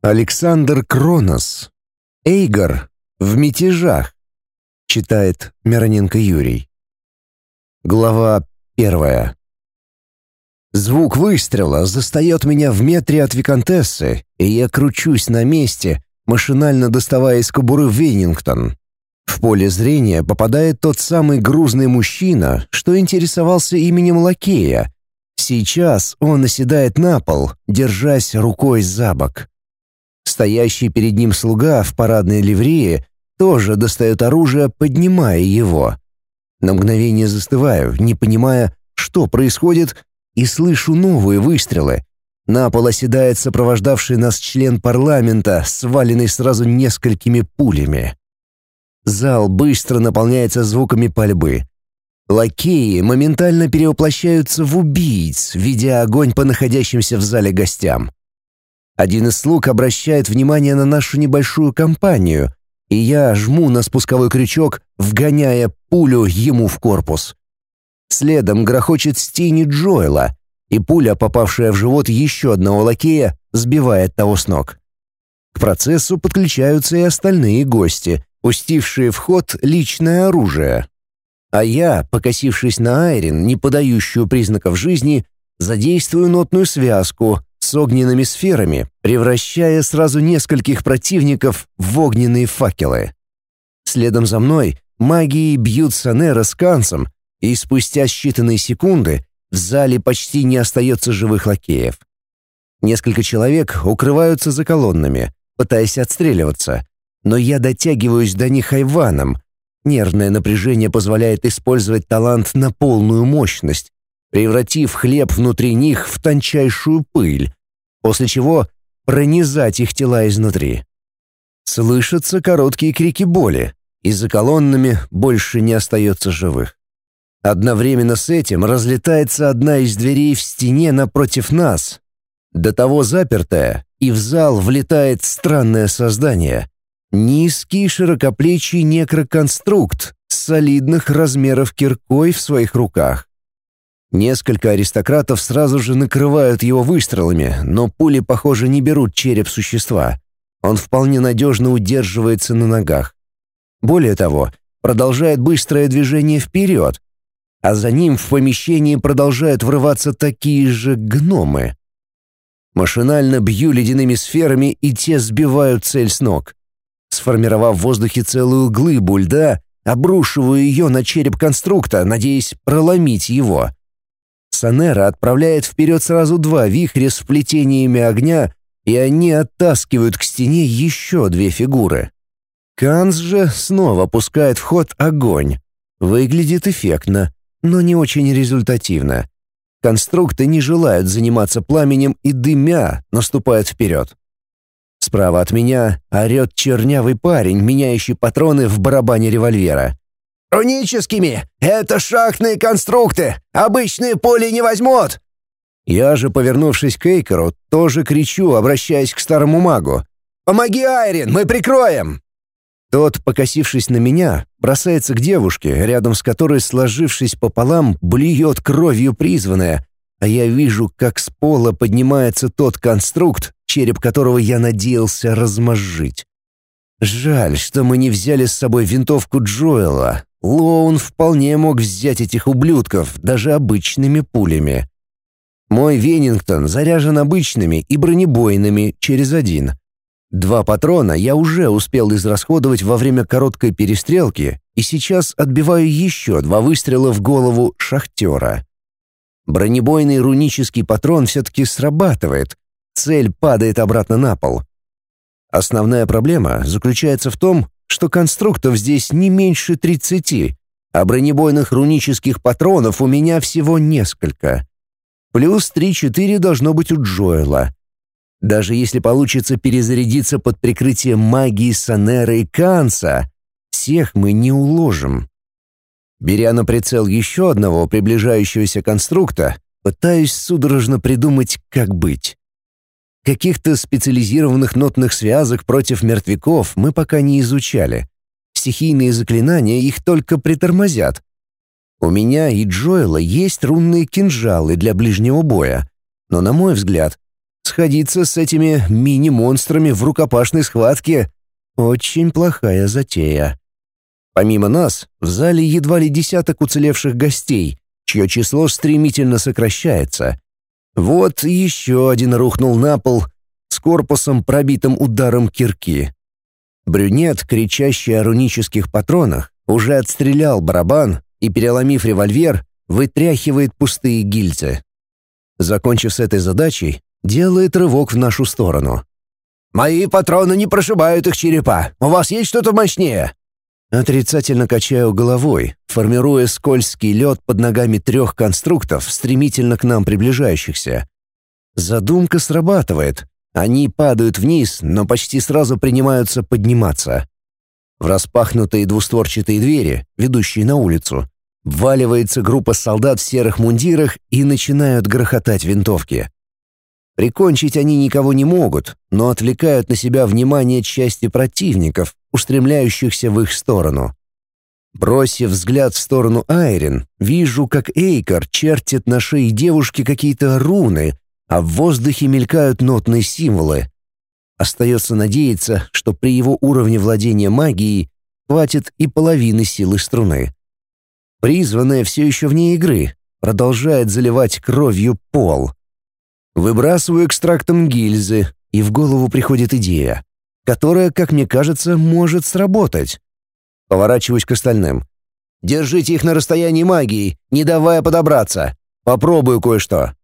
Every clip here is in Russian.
Александр Кронос. Эйгор. В мятежах. Читает Мироненко Юрий. Глава первая. Звук выстрела застает меня в метре от виконтессы, и я кручусь на месте, машинально доставая из кобуры Веннингтон. В поле зрения попадает тот самый грузный мужчина, что интересовался именем Лакея. Сейчас он оседает на пол, держась рукой за бок. Стоящий перед ним слуга в парадной ливрее тоже достает оружие, поднимая его. На мгновение застываю, не понимая, что происходит, и слышу новые выстрелы. На пол оседает сопровождавший нас член парламента, сваленный сразу несколькими пулями. Зал быстро наполняется звуками пальбы. Лакеи моментально перевоплощаются в убийц, ведя огонь по находящимся в зале гостям. Один из слуг обращает внимание на нашу небольшую компанию, и я жму на спусковой крючок, вгоняя пулю ему в корпус. Следом грохочет стени Джоэла, и пуля, попавшая в живот еще одного лакея, сбивает того с ног. К процессу подключаются и остальные гости, пустившие в ход личное оружие. А я, покосившись на Айрин, не подающую признаков жизни, задействую нотную связку, с огненными сферами, превращая сразу нескольких противников в огненные факелы. Следом за мной магии бьют Санера с Кансом, и спустя считанные секунды в зале почти не остается живых лакеев. Несколько человек укрываются за колоннами, пытаясь отстреливаться, но я дотягиваюсь до них айваном. Нервное напряжение позволяет использовать талант на полную мощность, превратив хлеб внутри них в тончайшую пыль, после чего пронизать их тела изнутри. Слышатся короткие крики боли, и за колоннами больше не остается живых. Одновременно с этим разлетается одна из дверей в стене напротив нас, до того запертая, и в зал влетает странное создание. Низкий широкоплечий некроконструкт солидных размеров киркой в своих руках. Несколько аристократов сразу же накрывают его выстрелами, но пули, похоже, не берут череп существа. Он вполне надежно удерживается на ногах. Более того, продолжает быстрое движение вперед, а за ним в помещении продолжают врываться такие же гномы. Машинально бью ледяными сферами, и те сбивают цель с ног. Сформировав в воздухе целую глыбу льда, обрушиваю ее на череп конструкта, надеясь проломить его. Санера отправляет вперед сразу два вихря с вплетениями огня, и они оттаскивают к стене еще две фигуры. Канс же снова пускает в ход огонь. Выглядит эффектно, но не очень результативно. Конструкты не желают заниматься пламенем и дымя наступают вперед. Справа от меня орет чернявый парень, меняющий патроны в барабане револьвера. «Руническими! Это шахтные конструкты! Обычные пули не возьмут!» Я же, повернувшись к Эйкеру, тоже кричу, обращаясь к старому магу. «Помоги, Айрин, мы прикроем!» Тот, покосившись на меня, бросается к девушке, рядом с которой, сложившись пополам, блюет кровью призванная, а я вижу, как с пола поднимается тот конструкт, череп которого я надеялся размозжить. Жаль, что мы не взяли с собой винтовку Джоэла, Лоун вполне мог взять этих ублюдков даже обычными пулями. Мой Венингтон заряжен обычными и бронебойными через один. Два патрона я уже успел израсходовать во время короткой перестрелки и сейчас отбиваю еще два выстрела в голову шахтера. Бронебойный рунический патрон все-таки срабатывает. Цель падает обратно на пол. Основная проблема заключается в том, что конструктов здесь не меньше 30, а бронебойных рунических патронов у меня всего несколько. Плюс 3-4 должно быть у Джоэла. Даже если получится перезарядиться под прикрытием магии Санера и Канца, всех мы не уложим. Беря на прицел еще одного приближающегося конструкта, пытаюсь судорожно придумать, как быть. Каких-то специализированных нотных связок против мертвяков мы пока не изучали. Стихийные заклинания их только притормозят. У меня и Джоэла есть рунные кинжалы для ближнего боя, но, на мой взгляд, Сходиться с этими мини-монстрами в рукопашной схватке — очень плохая затея. Помимо нас, в зале едва ли десяток уцелевших гостей, чье число стремительно сокращается. Вот еще один рухнул на пол с корпусом, пробитым ударом кирки. Брюнет, кричащий о рунических патронах, уже отстрелял барабан и, переломив револьвер, вытряхивает пустые гильзы. Закончив с этой задачей, делает рывок в нашу сторону. «Мои патроны не прошибают их черепа. У вас есть что-то мощнее?» Отрицательно качаю головой, формируя скользкий лед под ногами трех конструктов, стремительно к нам приближающихся. Задумка срабатывает. Они падают вниз, но почти сразу принимаются подниматься. В распахнутые двустворчатые двери, ведущие на улицу, вваливается группа солдат в серых мундирах и начинают грохотать винтовки. Прикончить они никого не могут, но отвлекают на себя внимание части противников, устремляющихся в их сторону. Бросив взгляд в сторону Айрин, вижу, как Эйкар чертит на шее девушки какие-то руны, а в воздухе мелькают нотные символы. Остается надеяться, что при его уровне владения магией хватит и половины силы струны. Призванная все еще вне игры, продолжает заливать кровью пол. Выбрасываю экстрактом гильзы, и в голову приходит идея, которая, как мне кажется, может сработать. Поворачиваюсь к остальным. «Держите их на расстоянии магии, не давая подобраться. Попробую кое-что».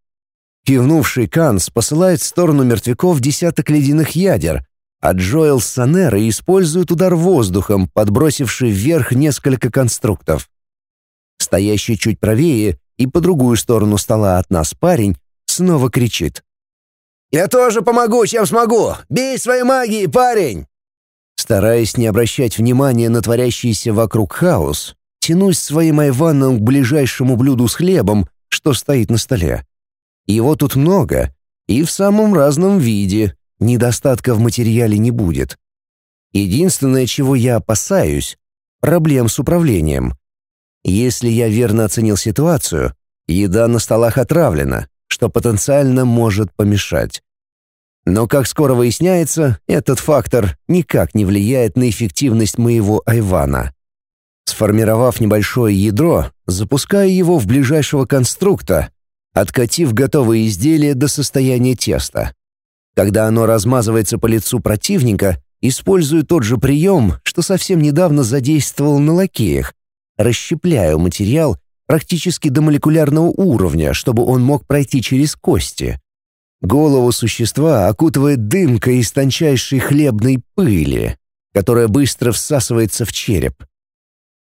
Кивнувший Канс посылает в сторону мертвяков десяток ледяных ядер, а Джоэл с использует удар воздухом, подбросивший вверх несколько конструктов. Стоящий чуть правее и по другую сторону стола от нас парень снова кричит. «Я тоже помогу, чем смогу! Бей своей магией, парень!» Стараясь не обращать внимания на творящийся вокруг хаос, тянусь своим айваном к ближайшему блюду с хлебом, что стоит на столе. Его тут много, и в самом разном виде, недостатка в материале не будет. Единственное, чего я опасаюсь — проблем с управлением. Если я верно оценил ситуацию, еда на столах отравлена, что потенциально может помешать. Но, как скоро выясняется, этот фактор никак не влияет на эффективность моего айвана. Сформировав небольшое ядро, запускаю его в ближайшего конструкта, откатив готовое изделие до состояния теста. Когда оно размазывается по лицу противника, использую тот же прием, что совсем недавно задействовал на лакеях. Расщепляю материал практически до молекулярного уровня, чтобы он мог пройти через кости. Голову существа окутывает дымка из тончайшей хлебной пыли, которая быстро всасывается в череп.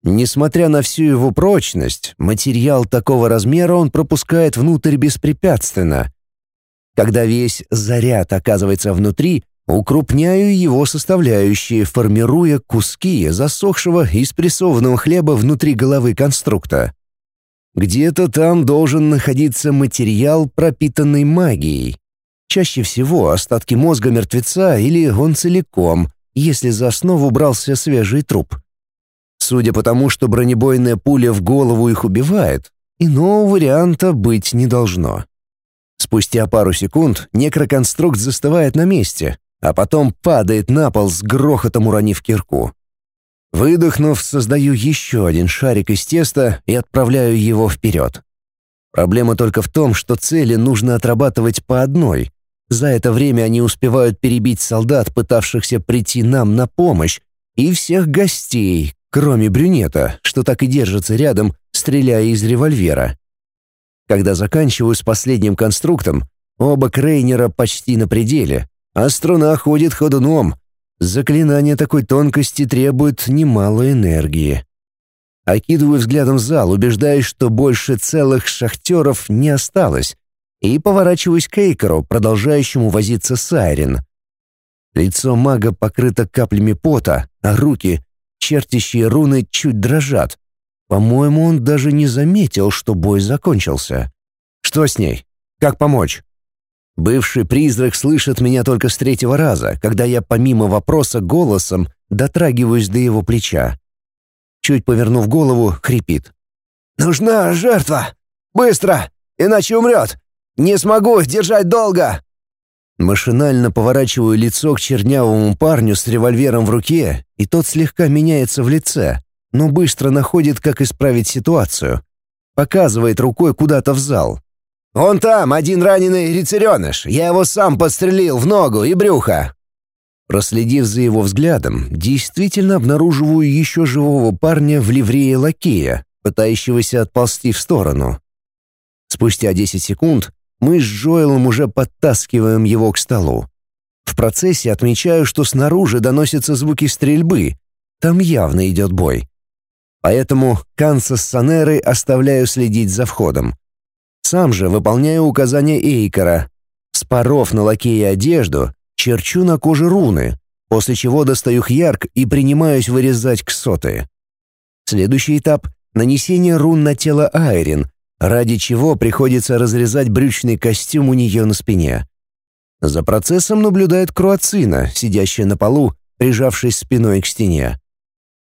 Несмотря на всю его прочность, материал такого размера он пропускает внутрь беспрепятственно. Когда весь заряд оказывается внутри, укрупняю его составляющие, формируя куски засохшего и спрессованного хлеба внутри головы конструкта. Где-то там должен находиться материал, пропитанный магией. Чаще всего остатки мозга мертвеца или он целиком, если за основу брался свежий труп. Судя по тому, что бронебойная пуля в голову их убивает, иного варианта быть не должно. Спустя пару секунд некроконструкт застывает на месте, а потом падает на пол с грохотом уронив кирку. Выдохнув, создаю еще один шарик из теста и отправляю его вперед. Проблема только в том, что цели нужно отрабатывать по одной. За это время они успевают перебить солдат, пытавшихся прийти нам на помощь, и всех гостей, кроме брюнета, что так и держится рядом, стреляя из револьвера. Когда заканчиваю с последним конструктом, оба крейнера почти на пределе, а струна ходит ходуном, Заклинание такой тонкости требует немало энергии. Окидываю взглядом зал, убеждаясь, что больше целых шахтеров не осталось, и поворачиваюсь к Эйкеру, продолжающему возиться с Айрин. Лицо мага покрыто каплями пота, а руки, чертящие руны, чуть дрожат. По-моему, он даже не заметил, что бой закончился. Что с ней? Как помочь? Бывший призрак слышит меня только с третьего раза, когда я помимо вопроса голосом дотрагиваюсь до его плеча. Чуть повернув голову, хрипит. «Нужна жертва! Быстро! Иначе умрет! Не смогу держать долго!» Машинально поворачиваю лицо к чернявому парню с револьвером в руке, и тот слегка меняется в лице, но быстро находит, как исправить ситуацию. Показывает рукой куда-то в зал. «Он там, один раненый рицереныш. Я его сам подстрелил в ногу и брюхо». Проследив за его взглядом, действительно обнаруживаю еще живого парня в ливрее лакея, пытающегося отползти в сторону. Спустя 10 секунд мы с Джоэлом уже подтаскиваем его к столу. В процессе отмечаю, что снаружи доносятся звуки стрельбы. Там явно идет бой. Поэтому Канса с Санерой оставляю следить за входом. Сам же выполняю указания Эйкора. Споров на лакее одежду, черчу на коже руны, после чего достаю хьярк и принимаюсь вырезать ксоты. Следующий этап — нанесение рун на тело Айрин, ради чего приходится разрезать брючный костюм у нее на спине. За процессом наблюдает Круацина, сидящая на полу, прижавшись спиной к стене.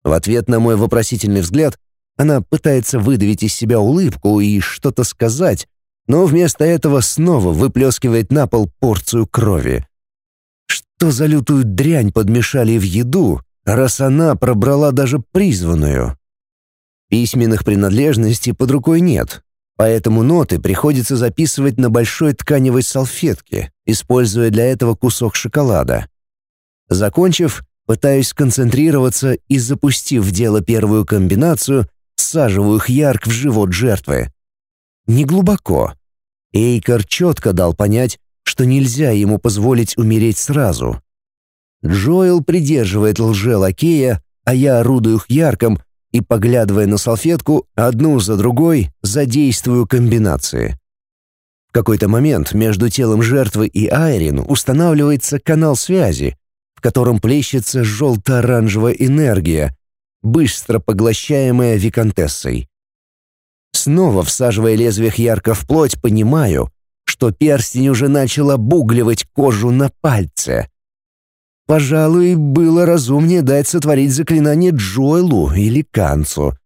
В ответ на мой вопросительный взгляд она пытается выдавить из себя улыбку и что-то сказать, но вместо этого снова выплескивает на пол порцию крови. Что за лютую дрянь подмешали в еду, раз она пробрала даже призванную? Письменных принадлежностей под рукой нет, поэтому ноты приходится записывать на большой тканевой салфетке, используя для этого кусок шоколада. Закончив, пытаюсь сконцентрироваться и, запустив в дело первую комбинацию, всаживаю хьярк в живот жертвы. Неглубоко. Эйкар четко дал понять, что нельзя ему позволить умереть сразу. Джоэл придерживает лже-лакея, а я орудую хьярком и, поглядывая на салфетку, одну за другой задействую комбинации. В какой-то момент между телом жертвы и Айрин устанавливается канал связи, в котором плещется желто-оранжевая энергия, быстро поглощаемая виконтессой. Снова всаживая лезвие ярко в плоть, понимаю, что перстень уже начал обугливать кожу на пальце. Пожалуй, было разумнее дать сотворить заклинание Джоэлу или Канцу.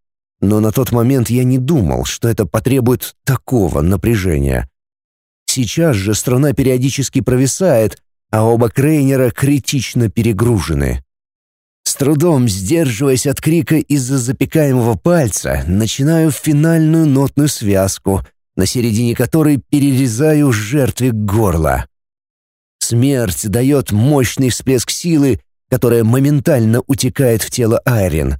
Но на тот момент я не думал, что это потребует такого напряжения. Сейчас же страна периодически провисает, а оба крейнера критично перегружены. С трудом сдерживаясь от крика из-за запекаемого пальца, начинаю финальную нотную связку, на середине которой перерезаю жертве горло. Смерть дает мощный всплеск силы, которая моментально утекает в тело Айрин.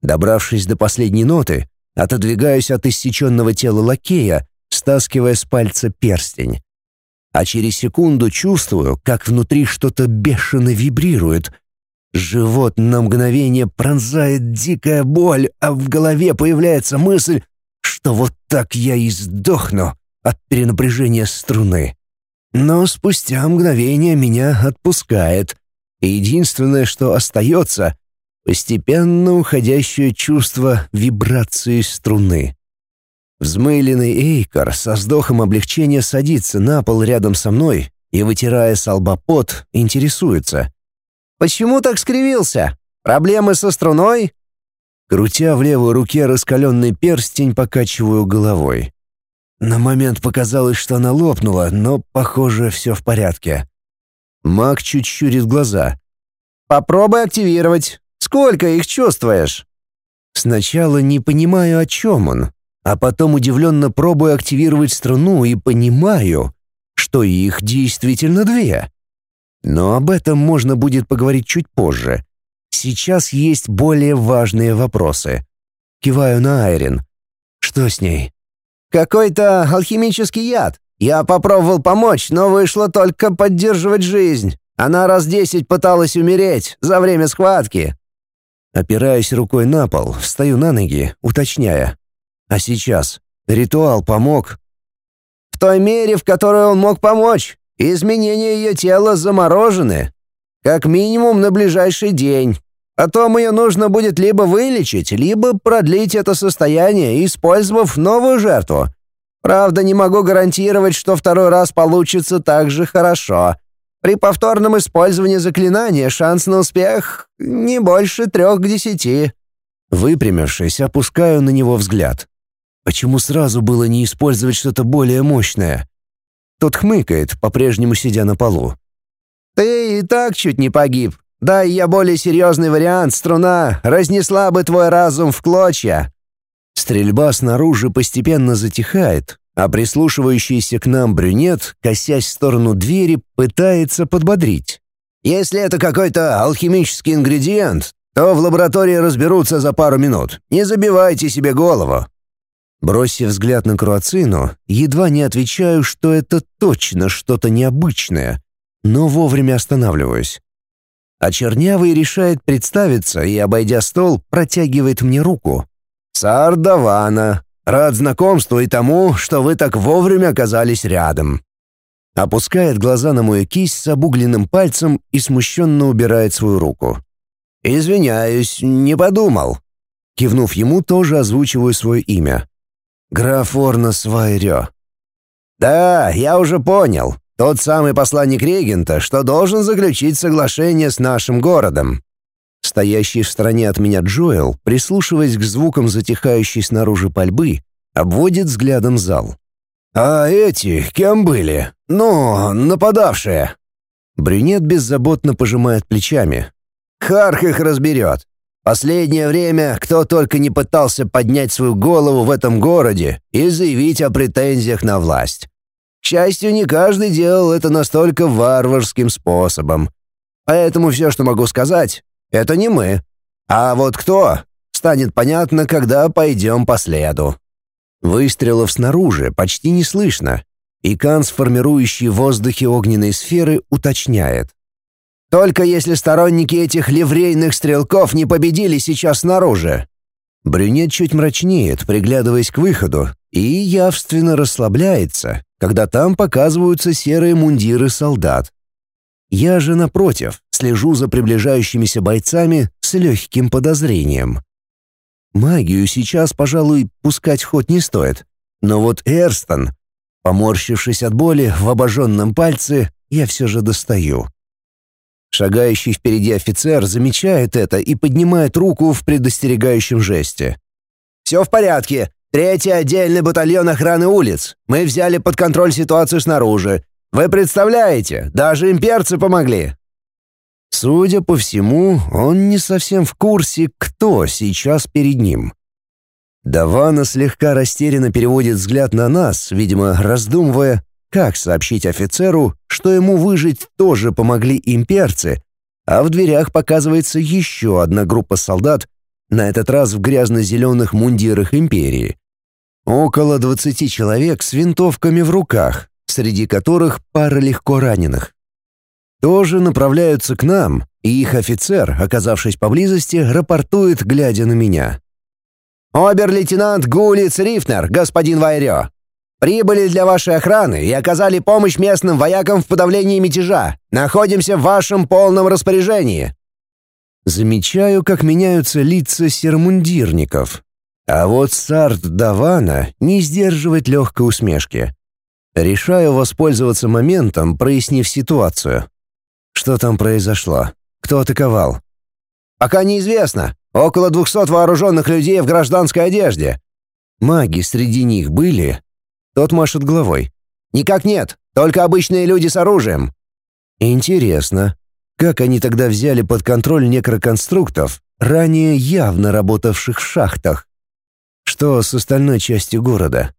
Добравшись до последней ноты, отодвигаюсь от иссеченного тела лакея, стаскивая с пальца перстень. А через секунду чувствую, как внутри что-то бешено вибрирует. Живот на мгновение пронзает дикая боль, а в голове появляется мысль, что вот так я и сдохну от перенапряжения струны. Но спустя мгновение меня отпускает, единственное, что остается — постепенно уходящее чувство вибрации струны. Взмыленный Эйкар со вздохом облегчения садится на пол рядом со мной и, вытирая с пот, интересуется. «Почему так скривился? Проблемы со струной?» Крутя в левой руке раскаленный перстень, покачиваю головой. На момент показалось, что она лопнула, но, похоже, все в порядке. Маг чуть щурит глаза. «Попробуй активировать. Сколько их чувствуешь?» Сначала не понимаю, о чем он, а потом удивленно пробую активировать струну и понимаю, что их действительно две. Но об этом можно будет поговорить чуть позже. Сейчас есть более важные вопросы. Киваю на Айрин. Что с ней? Какой-то алхимический яд. Я попробовал помочь, но вышло только поддерживать жизнь. Она раз десять пыталась умереть за время схватки. Опираясь рукой на пол, встаю на ноги, уточняя. А сейчас? Ритуал помог? В той мере, в которой он мог помочь. Изменения ее тела заморожены. Как минимум на ближайший день. Потом ее нужно будет либо вылечить, либо продлить это состояние, использовав новую жертву. Правда, не могу гарантировать, что второй раз получится так же хорошо. При повторном использовании заклинания шанс на успех не больше трех к десяти». Выпрямившись, опускаю на него взгляд. Почему сразу было не использовать что-то более мощное? Тот хмыкает, по-прежнему сидя на полу. «Ты и так чуть не погиб. Да я более серьезный вариант, струна, разнесла бы твой разум в клочья». Стрельба снаружи постепенно затихает, а прислушивающийся к нам брюнет, косясь в сторону двери, пытается подбодрить. «Если это какой-то алхимический ингредиент, то в лаборатории разберутся за пару минут. Не забивайте себе голову». Бросив взгляд на Круацину, едва не отвечаю, что это точно что-то необычное, но вовремя останавливаюсь. А Чернявый решает представиться и, обойдя стол, протягивает мне руку. «Сардавана, рад знакомству и тому, что вы так вовремя оказались рядом». Опускает глаза на мою кисть с обугленным пальцем и смущенно убирает свою руку. «Извиняюсь, не подумал». Кивнув ему, тоже озвучиваю свое имя. «Граф Орнос Вайрё». «Да, я уже понял. Тот самый посланник регента, что должен заключить соглашение с нашим городом». Стоящий в стороне от меня Джоэл, прислушиваясь к звукам затихающей снаружи пальбы, обводит взглядом зал. «А эти кем были? Ну, нападавшие?» Брюнет беззаботно пожимает плечами. «Харх их разберет. Последнее время кто только не пытался поднять свою голову в этом городе и заявить о претензиях на власть. К счастью, не каждый делал это настолько варварским способом. Поэтому все, что могу сказать, это не мы. А вот кто, станет понятно, когда пойдем по следу. Выстрелов снаружи почти не слышно, и Канс, формирующий в воздухе огненные сферы, уточняет. «Только если сторонники этих ливрейных стрелков не победили сейчас снаружи». Брюнет чуть мрачнеет, приглядываясь к выходу, и явственно расслабляется, когда там показываются серые мундиры солдат. Я же, напротив, слежу за приближающимися бойцами с легким подозрением. Магию сейчас, пожалуй, пускать хоть не стоит. Но вот Эрстон, поморщившись от боли в обожженном пальце, я все же достаю. Шагающий впереди офицер замечает это и поднимает руку в предостерегающем жесте. «Все в порядке. Третий отдельный батальон охраны улиц. Мы взяли под контроль ситуацию снаружи. Вы представляете, даже имперцы помогли. Судя по всему, он не совсем в курсе, кто сейчас перед ним. Давана слегка растерянно переводит взгляд на нас, видимо, раздумывая, как сообщить офицеру, что ему выжить тоже помогли имперцы, а в дверях показывается еще одна группа солдат, на этот раз в грязно-зеленых мундирах империи. Около двадцати человек с винтовками в руках, среди которых пара легко раненых. Тоже направляются к нам, и их офицер, оказавшись поблизости, рапортует, глядя на меня. «Обер-лейтенант Гулиц Рифнер, господин Вайрё. Прибыли для вашей охраны и оказали помощь местным воякам в подавлении мятежа. Находимся в вашем полном распоряжении». Замечаю, как меняются лица сермундирников. А вот Сарт Давана не сдерживает легкой усмешки. Решаю воспользоваться моментом, прояснив ситуацию. Что там произошло? Кто атаковал? Пока неизвестно. Около двухсот вооруженных людей в гражданской одежде. Маги среди них были? Тот машет головой. Никак нет, только обычные люди с оружием. Интересно, как они тогда взяли под контроль некроконструктов, ранее явно работавших в шахтах? Что с остальной частью города?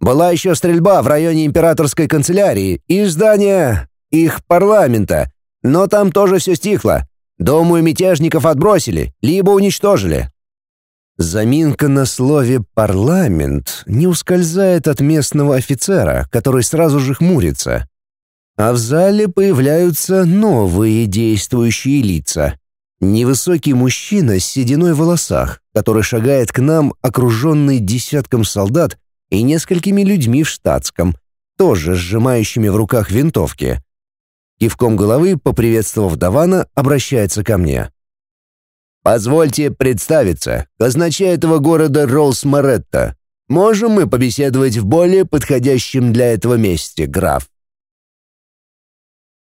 Была еще стрельба в районе императорской канцелярии и здания их парламента, но там тоже все стихло. Думаю, мятежников отбросили, либо уничтожили. Заминка на слове «парламент» не ускользает от местного офицера, который сразу же хмурится. А в зале появляются новые действующие лица. Невысокий мужчина с сединой в волосах, который шагает к нам, окруженный десятком солдат и несколькими людьми в штатском, тоже сжимающими в руках винтовки. Кивком головы, поприветствовав Давана, обращается ко мне. «Позвольте представиться, казначей этого города Ролс Моретто. Можем мы побеседовать в более подходящем для этого месте, граф?»